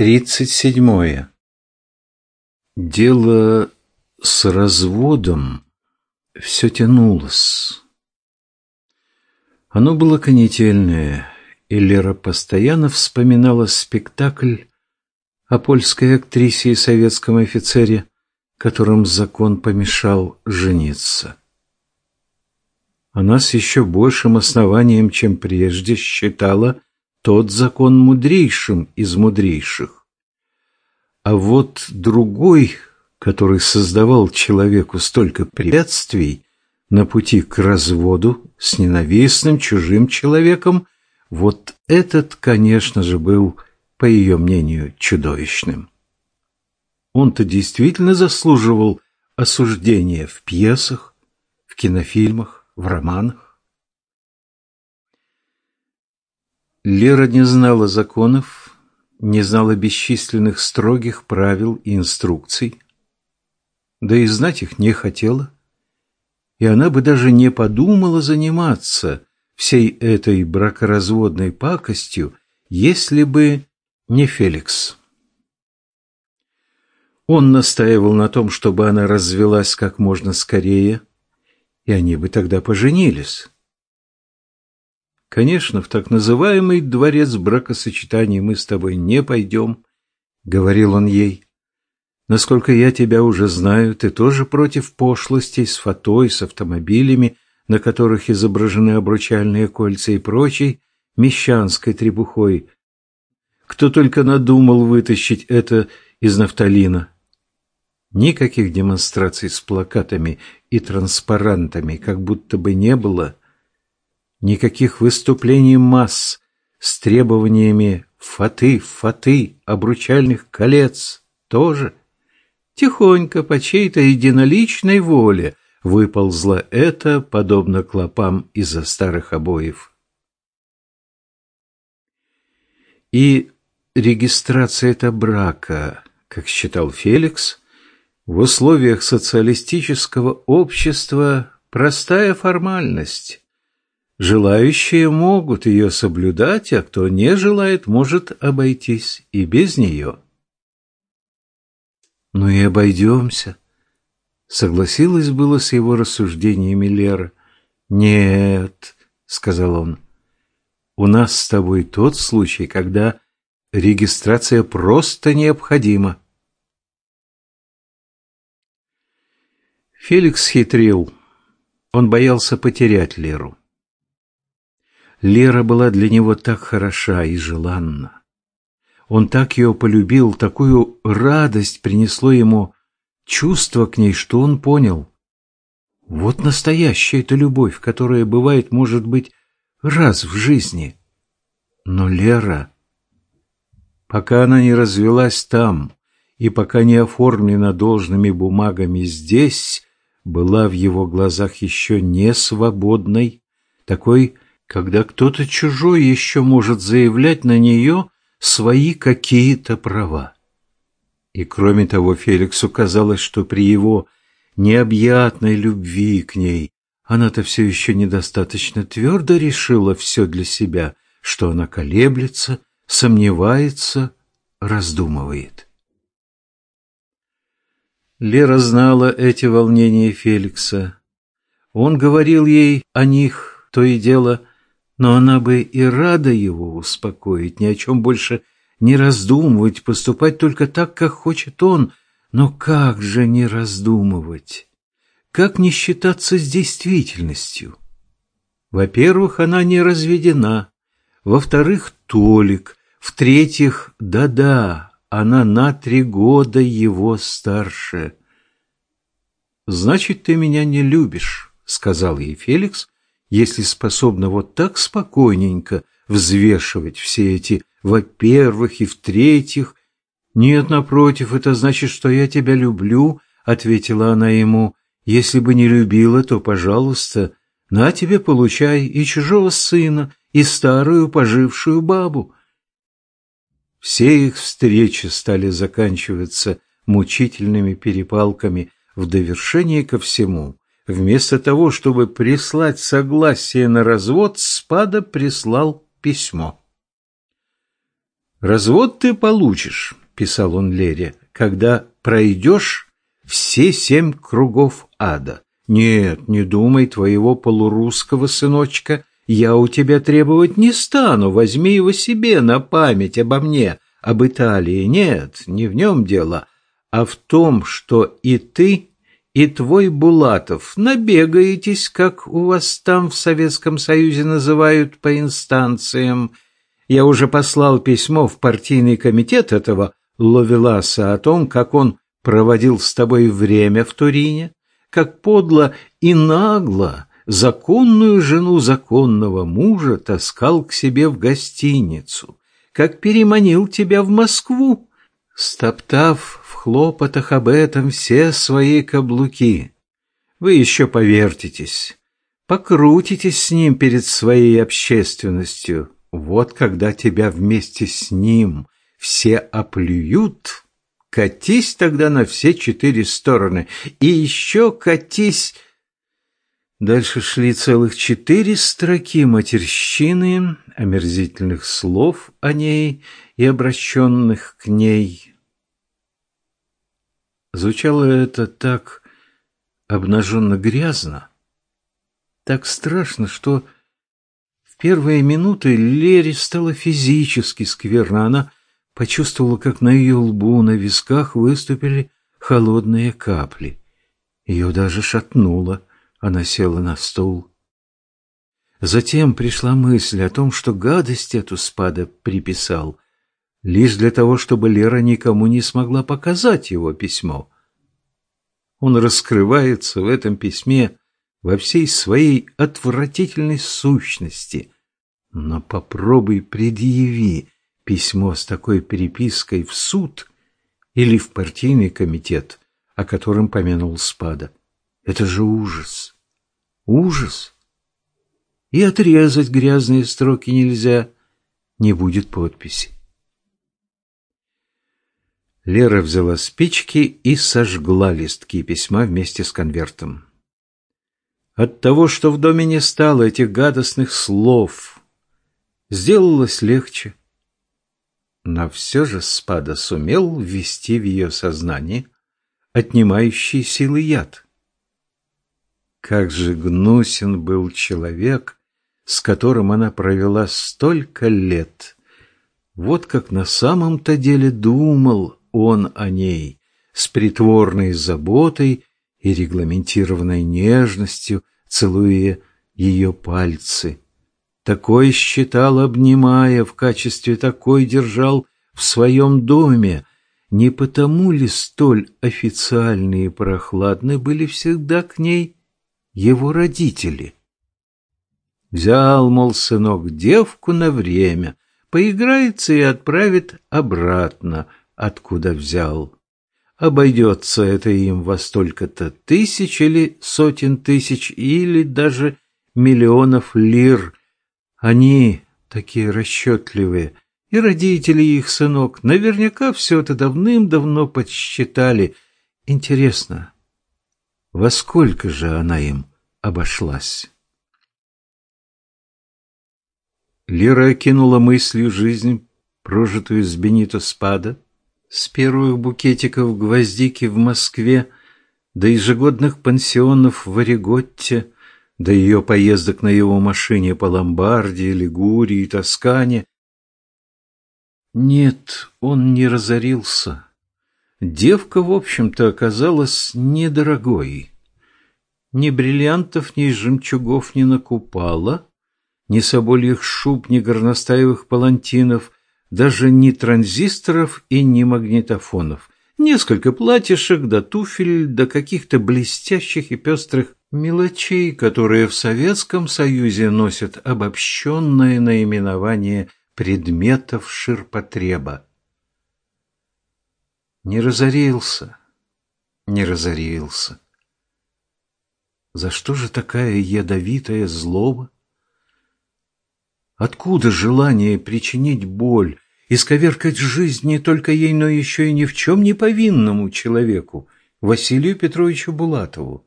Тридцать седьмое. Дело с разводом все тянулось. Оно было конетельное, и Лера постоянно вспоминала спектакль о польской актрисе и советском офицере, которым закон помешал жениться. Она с еще большим основанием, чем прежде, считала тот закон мудрейшим из мудрейших. А вот другой, который создавал человеку столько препятствий на пути к разводу с ненавистным чужим человеком, вот этот, конечно же, был, по ее мнению, чудовищным. Он-то действительно заслуживал осуждения в пьесах, в кинофильмах, в романах. Лера не знала законов, не знала бесчисленных строгих правил и инструкций, да и знать их не хотела, и она бы даже не подумала заниматься всей этой бракоразводной пакостью, если бы не Феликс. Он настаивал на том, чтобы она развелась как можно скорее, и они бы тогда поженились. Конечно, в так называемый дворец бракосочетаний мы с тобой не пойдем, — говорил он ей. Насколько я тебя уже знаю, ты тоже против пошлостей с фатой, с автомобилями, на которых изображены обручальные кольца и прочей мещанской требухой. Кто только надумал вытащить это из нафталина. Никаких демонстраций с плакатами и транспарантами, как будто бы не было — никаких выступлений масс с требованиями фаты, фаты, обручальных колец тоже. Тихонько, по чьей-то единоличной воле, выползло это, подобно клопам из-за старых обоев. И регистрация это брака, как считал Феликс, в условиях социалистического общества простая формальность, Желающие могут ее соблюдать, а кто не желает, может обойтись и без нее. «Ну и обойдемся», — согласилась было с его рассуждениями Лера. «Нет», — сказал он, — «у нас с тобой тот случай, когда регистрация просто необходима». Феликс хитрил. Он боялся потерять Леру. Лера была для него так хороша и желанна. Он так ее полюбил, такую радость принесло ему чувство к ней, что он понял. Вот настоящая эта любовь, которая бывает, может быть, раз в жизни. Но Лера, пока она не развелась там и пока не оформлена должными бумагами здесь, была в его глазах еще не свободной, такой когда кто-то чужой еще может заявлять на нее свои какие-то права. И кроме того, Феликсу казалось, что при его необъятной любви к ней она-то все еще недостаточно твердо решила все для себя, что она колеблется, сомневается, раздумывает. Лера знала эти волнения Феликса. Он говорил ей о них, то и дело, но она бы и рада его успокоить, ни о чем больше не раздумывать, поступать только так, как хочет он. Но как же не раздумывать? Как не считаться с действительностью? Во-первых, она не разведена. Во-вторых, Толик. В-третьих, да-да, она на три года его старше. «Значит, ты меня не любишь», — сказал ей Феликс, если способна вот так спокойненько взвешивать все эти «во-первых» и «в-третьих». «Нет, напротив, это значит, что я тебя люблю», — ответила она ему. «Если бы не любила, то, пожалуйста, на тебе получай и чужого сына, и старую пожившую бабу». Все их встречи стали заканчиваться мучительными перепалками в довершение ко всему. Вместо того, чтобы прислать согласие на развод, Спада прислал письмо. «Развод ты получишь», — писал он Лере, — «когда пройдешь все семь кругов ада. Нет, не думай твоего полурусского сыночка, я у тебя требовать не стану, возьми его себе на память обо мне, об Италии. Нет, не в нем дело, а в том, что и ты, и твой Булатов набегаетесь, как у вас там в Советском Союзе называют по инстанциям. Я уже послал письмо в партийный комитет этого Ловеласа о том, как он проводил с тобой время в Турине, как подло и нагло законную жену законного мужа таскал к себе в гостиницу, как переманил тебя в Москву, стоптав в хлопотах об этом все свои каблуки. Вы еще повертитесь, покрутитесь с ним перед своей общественностью. Вот когда тебя вместе с ним все оплюют, катись тогда на все четыре стороны, и еще катись Дальше шли целых четыре строки матерщины, омерзительных слов о ней и обращенных к ней. Звучало это так обнаженно грязно, так страшно, что в первые минуты Лере стало физически скверно. Она почувствовала, как на ее лбу, на висках выступили холодные капли. Ее даже шатнуло. Она села на стул. Затем пришла мысль о том, что гадость эту спада приписал, лишь для того, чтобы Лера никому не смогла показать его письмо. Он раскрывается в этом письме во всей своей отвратительной сущности. Но попробуй предъяви письмо с такой перепиской в суд или в партийный комитет, о котором помянул Спада. Это же ужас. Ужас. И отрезать грязные строки нельзя, не будет подписи. Лера взяла спички и сожгла листки письма вместе с конвертом. От того, что в доме не стало этих гадостных слов, сделалось легче. Но все же Спада сумел ввести в ее сознание отнимающий силы яд. Как же гнусен был человек, с которым она провела столько лет. Вот как на самом-то деле думал он о ней, с притворной заботой и регламентированной нежностью, целуя ее пальцы. Такой считал, обнимая, в качестве такой держал в своем доме. Не потому ли столь официальные и прохладны были всегда к ней его родители. Взял, мол, сынок, девку на время, поиграется и отправит обратно, откуда взял. Обойдется это им во столько-то тысяч или сотен тысяч, или даже миллионов лир. Они такие расчетливые, и родители их, сынок, наверняка все это давным-давно подсчитали. Интересно, во сколько же она им обошлась? Лера окинула мыслью жизнь, прожитую с Бенито Спада, с первых букетиков гвоздики в Москве до ежегодных пансионов в Ореготте, до ее поездок на его машине по Ломбардии, Лигурии, Тоскане. Нет, он не разорился. Девка, в общем-то, оказалась недорогой. Ни бриллиантов, ни жемчугов не накупала, ни собольих шуб, ни горностаевых палантинов, даже ни транзисторов и ни магнитофонов. Несколько платьишек, да туфель, да каких-то блестящих и пестрых мелочей, которые в Советском Союзе носят обобщенное наименование предметов ширпотреба. Не разорился, не разорился. За что же такая ядовитая злоба? Откуда желание причинить боль, исковеркать жизнь не только ей, но еще и ни в чем не повинному человеку, Василию Петровичу Булатову?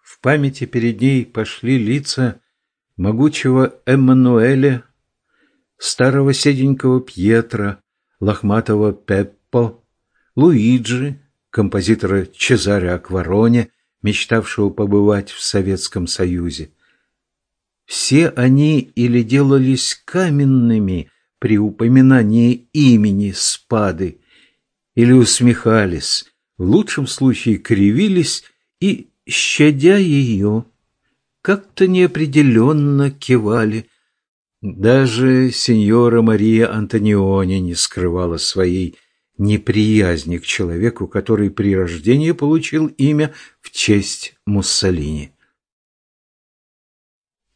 В памяти перед ней пошли лица могучего Эммануэля, старого седенького Пьетра, лохматого Пеппо, Луиджи, композитора Чезаря Аквароне, мечтавшего побывать в Советском Союзе. Все они или делались каменными при упоминании имени Спады, или усмехались, в лучшем случае кривились и, щадя ее, как-то неопределенно кивали. Даже сеньора Мария Антониони не скрывала своей неприязни к человеку, который при рождении получил имя в честь Муссолини.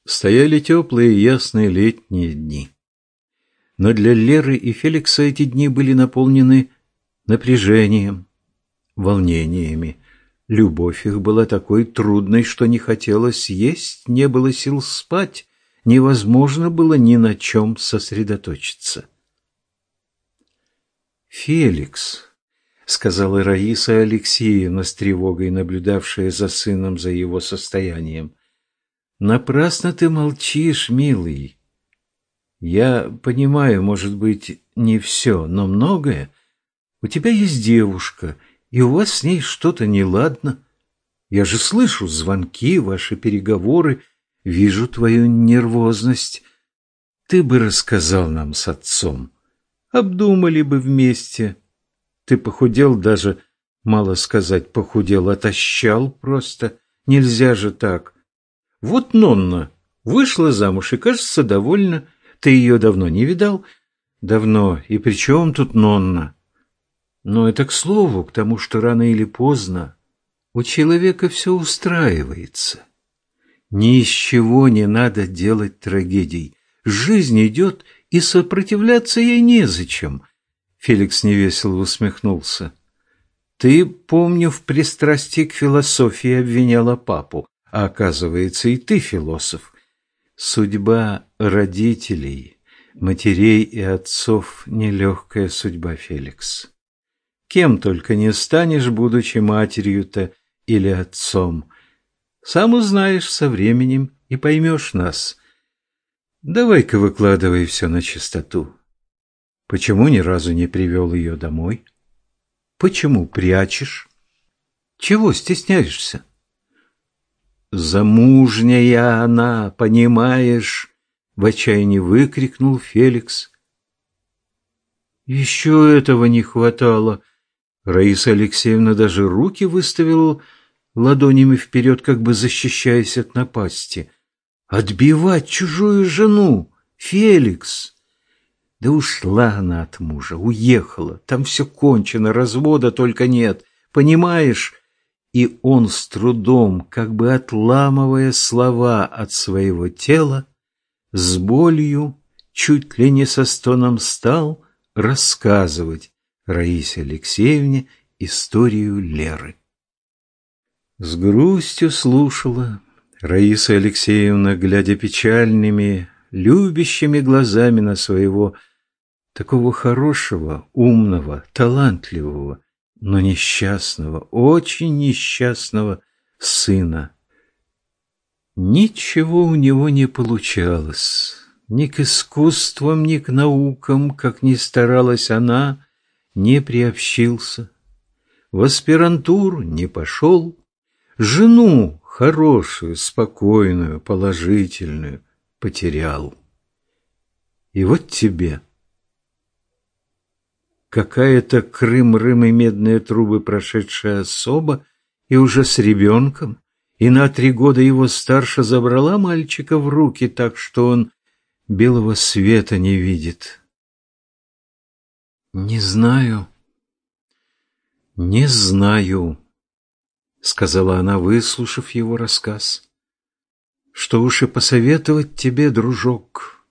Стояли теплые ясные летние дни. Но для Леры и Феликса эти дни были наполнены напряжением, волнениями. Любовь их была такой трудной, что не хотелось есть, не было сил спать, невозможно было ни на чем сосредоточиться. «Феликс», — сказала Раиса Алексеевна с тревогой, наблюдавшая за сыном, за его состоянием, — «напрасно ты молчишь, милый. Я понимаю, может быть, не все, но многое. У тебя есть девушка, и у вас с ней что-то неладно. Я же слышу звонки, ваши переговоры, вижу твою нервозность. Ты бы рассказал нам с отцом» обдумали бы вместе. Ты похудел даже, мало сказать, похудел, отощал просто. Нельзя же так. Вот Нонна вышла замуж и, кажется, довольна. Ты ее давно не видал? Давно. И при чем тут Нонна? Но это к слову, к тому, что рано или поздно у человека все устраивается. Ни из чего не надо делать трагедий. Жизнь идет и сопротивляться ей незачем. Феликс невесело усмехнулся. Ты, помню, в пристрастии к философии обвиняла папу, а оказывается, и ты философ. Судьба родителей, матерей и отцов — нелегкая судьба, Феликс. Кем только не станешь, будучи матерью-то или отцом. Сам узнаешь со временем и поймешь нас — Давай-ка выкладывай все на чистоту. Почему ни разу не привел ее домой? Почему прячешь? Чего стесняешься? Замужняя она, понимаешь? В отчаянии выкрикнул Феликс. Еще этого не хватало. Раиса Алексеевна даже руки выставила ладонями вперед, как бы защищаясь от напасти. — Отбивать чужую жену, Феликс. Да ушла она от мужа, уехала. Там все кончено, развода только нет. Понимаешь? И он с трудом, как бы отламывая слова от своего тела, с болью, чуть ли не со стоном стал рассказывать Раисе Алексеевне историю Леры. С грустью слушала, Раиса Алексеевна, глядя печальными, любящими глазами на своего такого хорошего, умного, талантливого, но несчастного, очень несчастного сына. Ничего у него не получалось, ни к искусствам, ни к наукам, как ни старалась она, не приобщился. В аспирантуру не пошел, жену хорошую, спокойную, положительную потерял. И вот тебе. Какая-то Крым-Рым и медные трубы прошедшая особа, и уже с ребенком, и на три года его старше забрала мальчика в руки, так что он белого света не видит. Не знаю, не знаю, — сказала она, выслушав его рассказ. «Что уж и посоветовать тебе, дружок.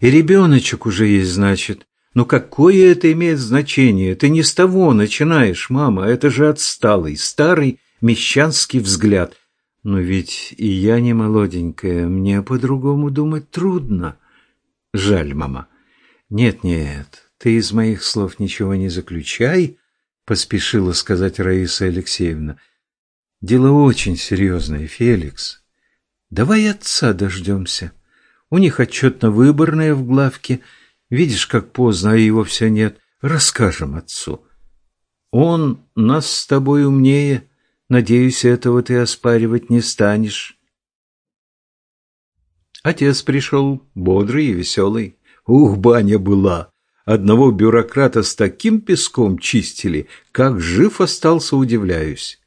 И ребеночек уже есть, значит. Но какое это имеет значение? Ты не с того начинаешь, мама. Это же отсталый, старый мещанский взгляд. Но ведь и я не молоденькая, мне по-другому думать трудно. Жаль, мама. Нет-нет, ты из моих слов ничего не заключай, — поспешила сказать Раиса Алексеевна. — Дело очень серьезное, Феликс. Давай отца дождемся. У них отчетно-выборное в главке. Видишь, как поздно, а его все нет. Расскажем отцу. Он нас с тобой умнее. Надеюсь, этого ты оспаривать не станешь. Отец пришел, бодрый и веселый. Ух, баня была! Одного бюрократа с таким песком чистили, как жив остался, удивляюсь.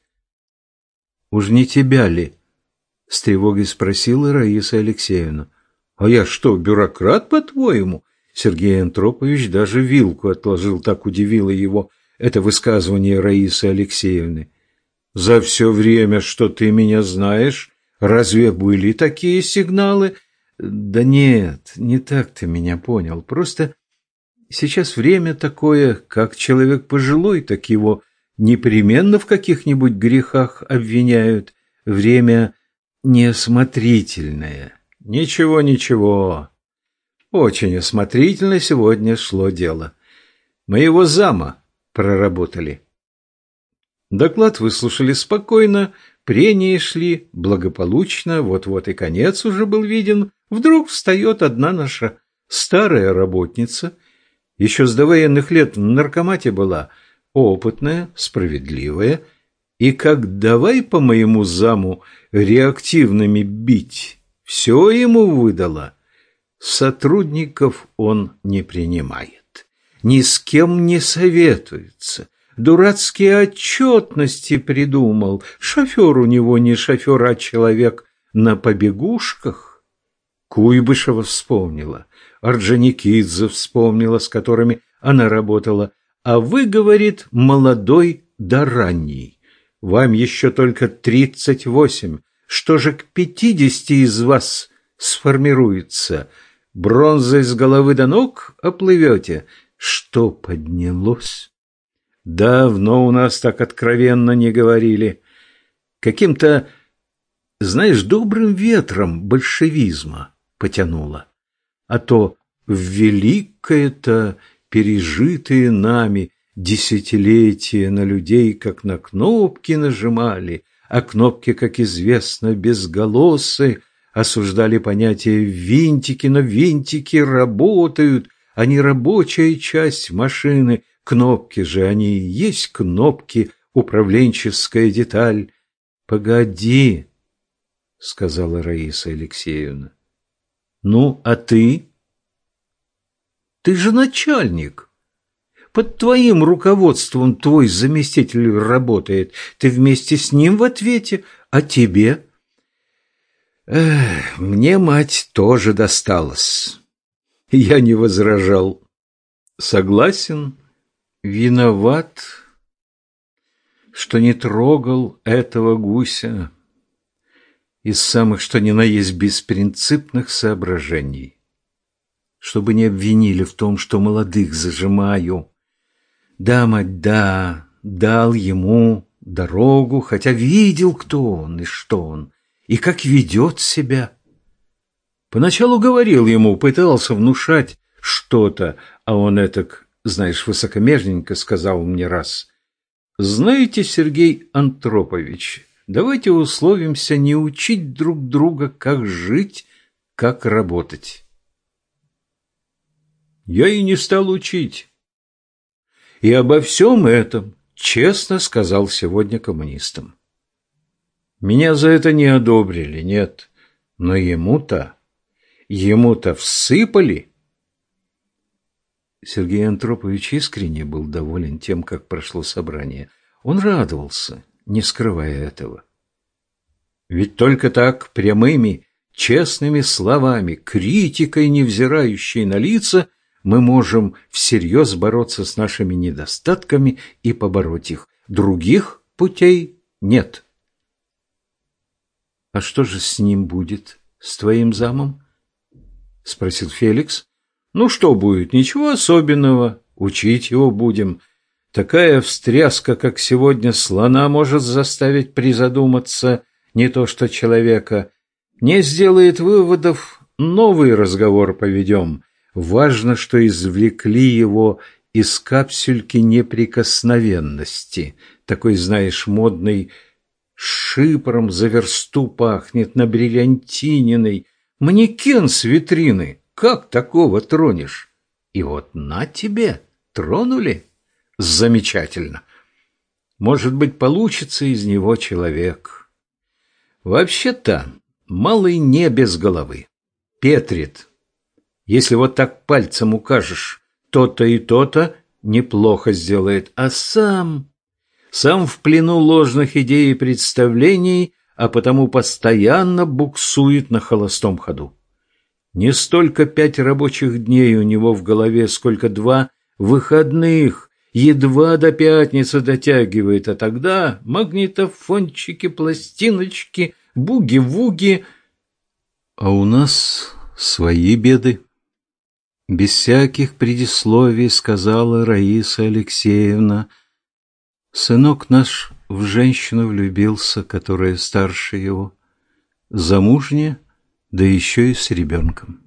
«Уж не тебя ли?» — с тревогой спросила Раиса Алексеевна. «А я что, бюрократ, по-твоему?» Сергей Антропович даже вилку отложил, так удивило его это высказывание Раисы Алексеевны. «За все время, что ты меня знаешь, разве были такие сигналы?» «Да нет, не так ты меня понял. Просто сейчас время такое, как человек пожилой, так его непременно в каких-нибудь грехах обвиняют. Время неосмотрительное». «Ничего, ничего. Очень осмотрительно сегодня шло дело. Моего зама проработали». Доклад выслушали спокойно, прения шли благополучно, вот-вот и конец уже был виден. Вдруг встает одна наша старая работница, еще с довоенных лет в наркомате была, опытная, справедливая, и как давай по моему заму реактивными бить, все ему выдала. Сотрудников он не принимает, ни с кем не советуется, дурацкие отчетности придумал. Шофер у него не шофер, а человек на побегушках. Куйбышева вспомнила, Орджоникидзе вспомнила, с которыми она работала. А вы, говорит, молодой да ранний. Вам еще только тридцать восемь. Что же к пятидесяти из вас сформируется? Бронзой с головы до ног оплывете? Что поднялось? Давно у нас так откровенно не говорили. Каким-то, знаешь, добрым ветром большевизма потянуло. А то в великое-то пережитые нами десятилетия на людей, как на кнопки нажимали, а кнопки, как известно, безголосы, осуждали понятие «винтики», но винтики работают, они рабочая часть машины, кнопки же, они и есть кнопки, управленческая деталь. «Погоди», — сказала Раиса Алексеевна. «Ну, а ты?» «Ты же начальник. Под твоим руководством твой заместитель работает. Ты вместе с ним в ответе, а тебе?» Эх, «Мне мать тоже досталась». Я не возражал. «Согласен, виноват, что не трогал этого гуся» из самых что ни на есть беспринципных соображений, чтобы не обвинили в том, что молодых зажимаю. Да, мать, да, дал ему дорогу, хотя видел, кто он и что он, и как ведет себя. Поначалу говорил ему, пытался внушать что-то, а он этак, знаешь, высокомерненько сказал мне раз. «Знаете, Сергей Антропович, Давайте условимся не учить друг друга, как жить, как работать. Я и не стал учить. И обо всем этом честно сказал сегодня коммунистам. Меня за это не одобрили, нет, но ему-то, ему-то всыпали. Сергей Антропович искренне был доволен тем, как прошло собрание. Он радовался, не скрывая этого. Ведь только так, прямыми, честными словами, критикой, невзирающей на лица, мы можем всерьез бороться с нашими недостатками и побороть их. Других путей нет. «А что же с ним будет, с твоим замом?» — спросил Феликс. «Ну что будет? Ничего особенного. Учить его будем». Такая встряска, как сегодня, слона может заставить призадуматься, не то что человека. Не сделает выводов, новый разговор поведем. Важно, что извлекли его из капсюльки неприкосновенности. Такой, знаешь, модный шипром за версту пахнет, на бриллиантининой. Манекен с витрины. Как такого тронешь? И вот на тебе, тронули. Замечательно. Может быть, получится из него человек. Вообще-то, малый не без головы. Петрит. Если вот так пальцем укажешь то-то и то-то, неплохо сделает. А сам... Сам в плену ложных идей и представлений, а потому постоянно буксует на холостом ходу. Не столько пять рабочих дней у него в голове, сколько два выходных, едва до пятницы дотягивает, а тогда магнитофончики, пластиночки, буги-вуги. А у нас свои беды. Без всяких предисловий сказала Раиса Алексеевна. Сынок наш в женщину влюбился, которая старше его, замужняя, да еще и с ребенком.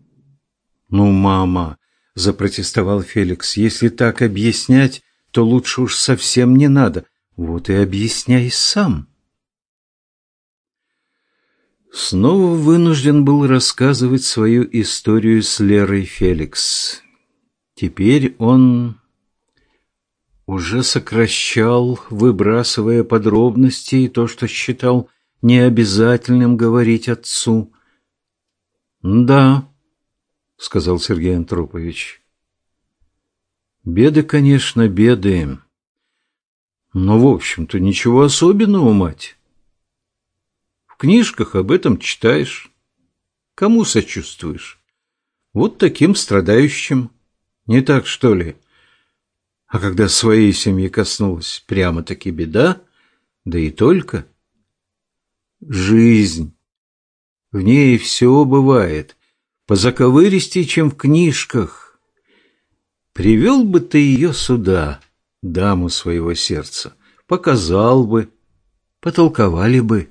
«Ну, мама!» — запротестовал Феликс. «Если так объяснять, то лучше уж совсем не надо. Вот и объясняй сам. Снова вынужден был рассказывать свою историю с Лерой Феликс. Теперь он уже сокращал, выбрасывая подробности и то, что считал необязательным говорить отцу. «Да», — сказал Сергей Антропович, Беды, конечно, беды. Но, в общем-то, ничего особенного, мать. В книжках об этом читаешь. Кому сочувствуешь? Вот таким страдающим. Не так, что ли? А когда своей семьи коснулась прямо-таки беда, да и только. Жизнь. В ней все бывает. Позаковыристей, чем в книжках. Привел бы ты ее сюда, даму своего сердца, показал бы, потолковали бы.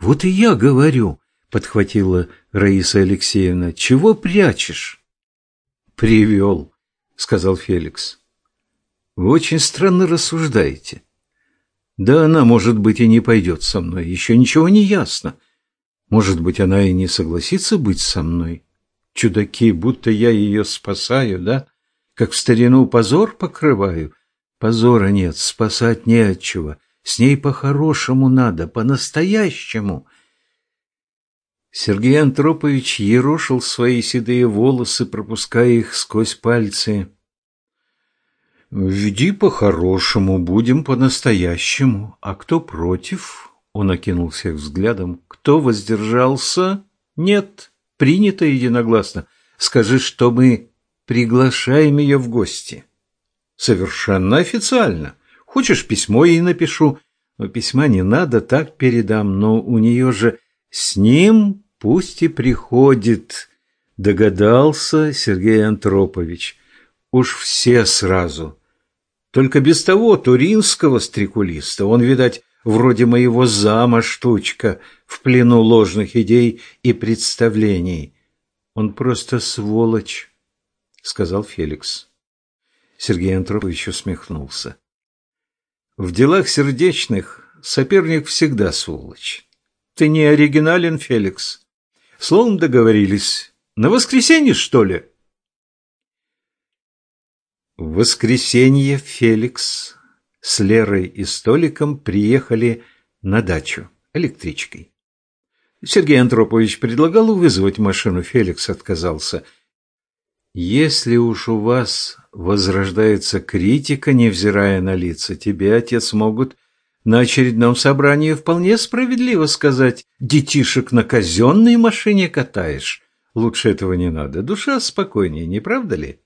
Вот и я говорю, подхватила Раиса Алексеевна, чего прячешь? Привел, сказал Феликс. Вы очень странно рассуждаете. Да она, может быть, и не пойдет со мной, еще ничего не ясно. Может быть, она и не согласится быть со мной. Чудаки, будто я ее спасаю, да? как в старину позор покрываю. Позора нет, спасать не от чего. С ней по-хорошему надо, по-настоящему. Сергей Антропович ерошил свои седые волосы, пропуская их сквозь пальцы. «Веди по-хорошему, будем по-настоящему. А кто против?» Он окинул всех взглядом. «Кто воздержался?» «Нет, принято единогласно. Скажи, что мы приглашаем ее в гости. Совершенно официально. Хочешь, письмо ей напишу? Но письма не надо, так передам. Но у нее же с ним пусть и приходит, догадался Сергей Антропович. Уж все сразу. Только без того туринского стрекулиста. Он, видать, вроде моего зама штучка, в плену ложных идей и представлений. Он просто сволочь сказал Феликс. Сергей Антропович усмехнулся. В делах сердечных соперник всегда сволочь. Ты не оригинален, Феликс. Словом договорились. На воскресенье, что ли? В воскресенье Феликс с Лерой и Столиком приехали на дачу электричкой. Сергей Антропович предлагал вызвать машину, Феликс отказался – если уж у вас возрождается критика, невзирая на лица, тебе, отец, могут на очередном собрании вполне справедливо сказать «детишек на казенной машине катаешь». Лучше этого не надо. Душа спокойнее, не правда ли?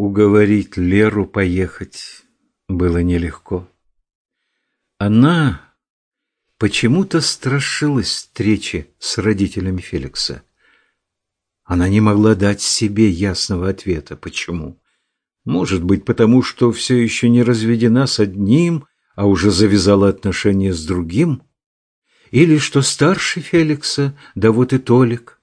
Уговорить Леру поехать было нелегко. Она почему-то страшилась встречи с родителями Феликса. Она не могла дать себе ясного ответа. Почему? Может быть, потому что все еще не разведена с одним, а уже завязала отношения с другим? Или что старше Феликса, да вот и Толик?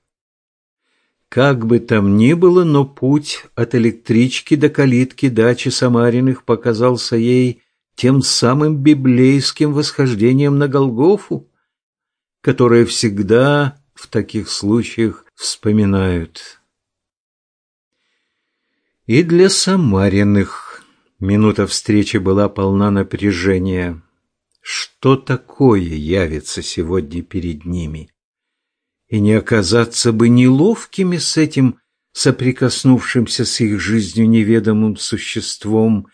Как бы там ни было, но путь от электрички до калитки дачи Самариных показался ей тем самым библейским восхождением на Голгофу, которое всегда в таких случаях вспоминают. И для Самариных минута встречи была полна напряжения. Что такое явится сегодня перед ними? И не оказаться бы неловкими с этим соприкоснувшимся с их жизнью неведомым существом,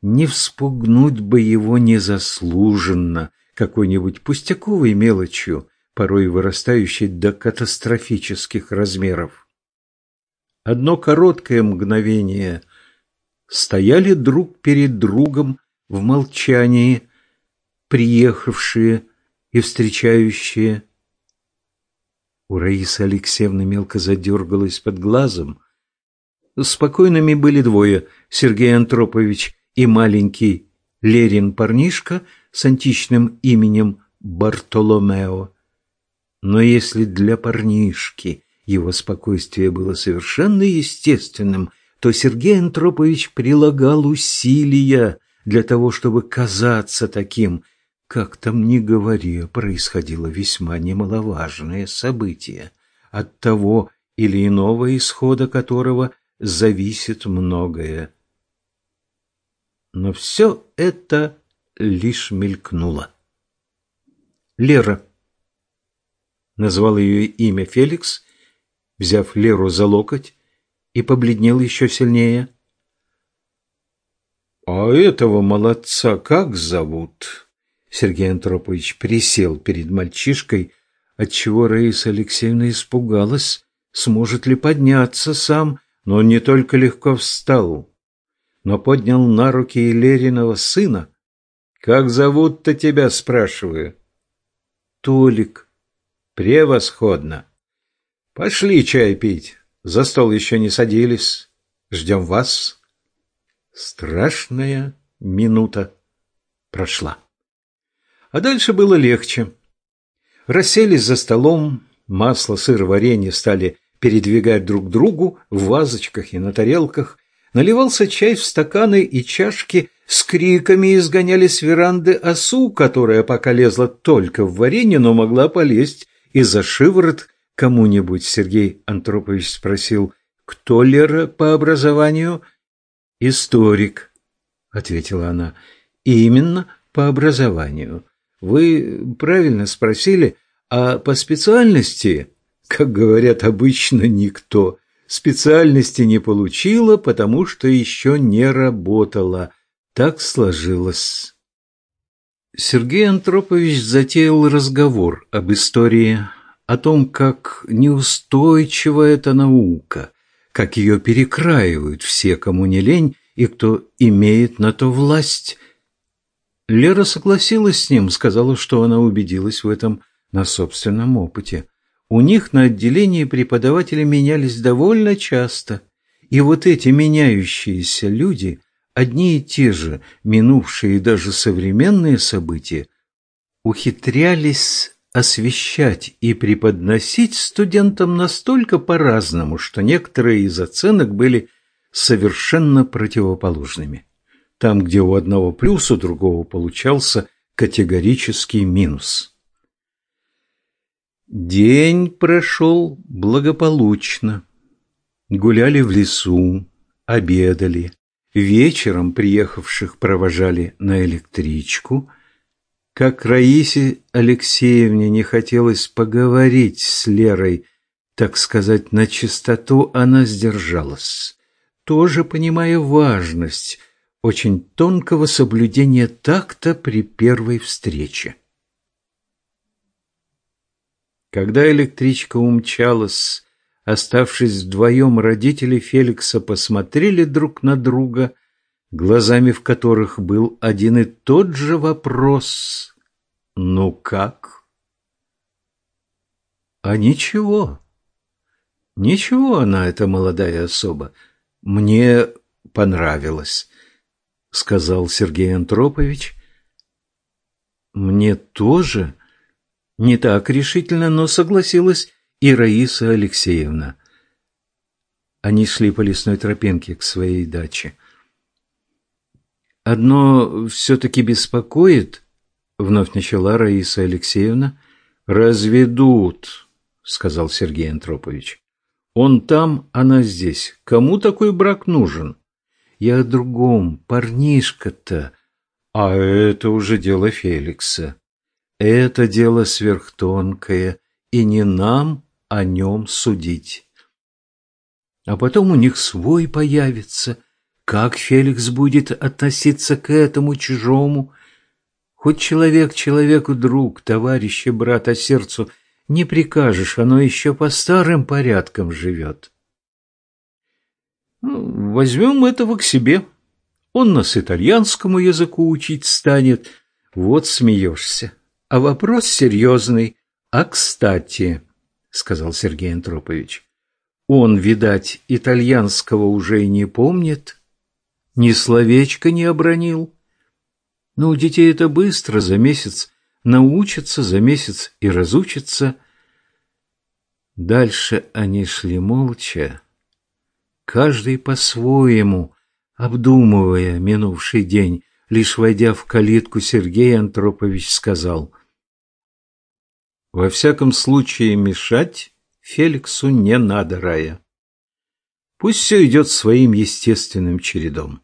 не вспугнуть бы его незаслуженно какой-нибудь пустяковой мелочью, порой вырастающей до катастрофических размеров. Одно короткое мгновение стояли друг перед другом в молчании, приехавшие и встречающие. У Раисы Алексеевны мелко задергалась под глазом. Спокойными были двое — Сергей Антропович и маленький Лерин парнишка с античным именем Бартоломео. Но если для парнишки его спокойствие было совершенно естественным, то Сергей Антропович прилагал усилия для того, чтобы казаться таким. Как там ни говори, происходило весьма немаловажное событие, от того или иного исхода которого зависит многое. Но все это лишь мелькнуло. Лера. Назвал ее имя Феликс, взяв Леру за локоть, и побледнел еще сильнее. «А этого молодца как зовут?» Сергей Антропович присел перед мальчишкой, отчего Раиса Алексеевна испугалась, сможет ли подняться сам, но он не только легко встал, но поднял на руки Елериного сына. «Как зовут-то тебя?» – спрашиваю. «Толик». «Превосходно. Пошли чай пить. За стол еще не садились. Ждем вас». Страшная минута прошла. А дальше было легче. Расселись за столом, масло, сыр, варенье стали передвигать друг другу в вазочках и на тарелках, Наливался чай в стаканы и чашки, с криками изгоняли с веранды осу, которая пока лезла только в варенье, но могла полезть и за шиворот кому-нибудь. Сергей Антропович спросил, кто Лера по образованию? Историк, ответила она. Именно по образованию. Вы правильно спросили, а по специальности, как говорят обычно, никто специальности не получила, потому что еще не работала. Так сложилось. Сергей Антропович затеял разговор об истории, о том, как неустойчива эта наука, как ее перекраивают все, кому не лень, и кто имеет на то власть. Лера согласилась с ним, сказала, что она убедилась в этом на собственном опыте. У них на отделении преподаватели менялись довольно часто, и вот эти меняющиеся люди, одни и те же, минувшие даже современные события, ухитрялись освещать и преподносить студентам настолько по-разному, что некоторые из оценок были совершенно противоположными. Там, где у одного плюс, у другого получался категорический минус. День прошел благополучно. Гуляли в лесу, обедали. Вечером приехавших провожали на электричку. Как Раисе Алексеевне не хотелось поговорить с Лерой, так сказать, на чистоту, она сдержалась, тоже понимая важность очень тонкого соблюдения такта при первой встрече. Когда электричка умчалась, оставшись вдвоем, родители Феликса посмотрели друг на друга, глазами в которых был один и тот же вопрос «Ну как?» А ничего. Ничего она, эта молодая особа. Мне понравилось, сказал Сергей Антропович. Мне тоже не так решительно, но согласилась и Раиса Алексеевна. Они шли по лесной тропинке к своей даче. «Одно все-таки беспокоит», — вновь начала Раиса Алексеевна, «Разведут», — сказал Сергей Антропович. «Он там, она здесь. Кому такой брак нужен?» «Я о другом. Парнишка-то...» «А это уже дело Феликса. Это дело сверхтонкое, и не нам о нем судить. А потом у них свой появится. Как Феликс будет относиться к этому чужому? Хоть человек человеку друг, товарищ и брат, а сердцу не прикажешь, оно еще по старым порядкам живет. Ну, возьмем этого к себе. Он нас итальянскому языку учить станет. Вот смеешься. А вопрос серьезный. А кстати, сказал Сергей Антропович, он, видать, итальянского уже и не помнит, ни словечко не обронил. Но у детей это быстро, за месяц научатся, за месяц и разучатся. Дальше они шли молча, каждый по-своему, обдумывая минувший день. Лишь войдя в калитку, Сергей Антропович сказал, «Во всяком случае мешать Феликсу не надо, Рая. Пусть все идет своим естественным чередом».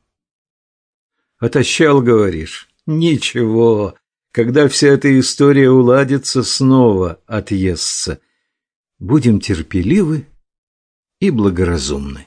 «Отощал, говоришь?» Ничего, когда вся эта история уладится, снова отъестся. Будем терпеливы и благоразумны.